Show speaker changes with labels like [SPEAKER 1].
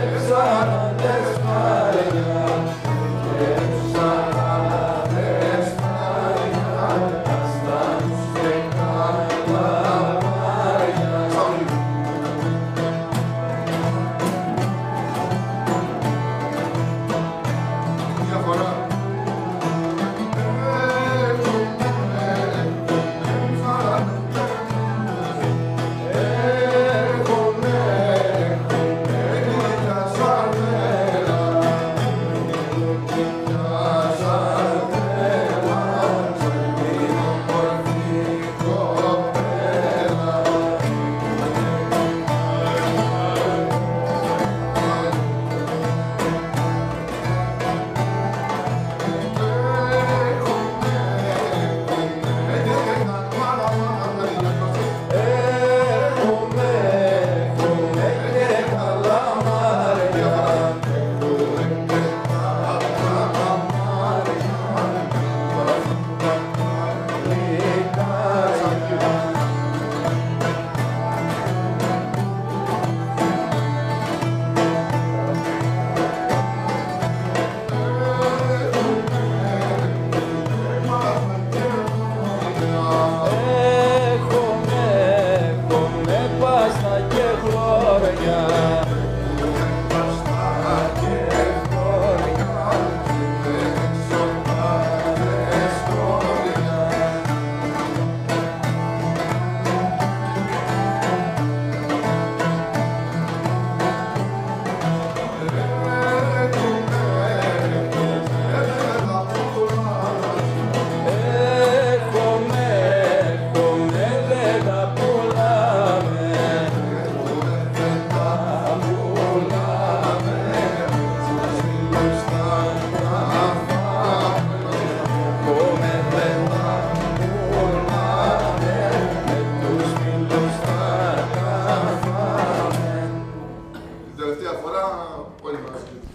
[SPEAKER 1] Sahara até agora, olha mais.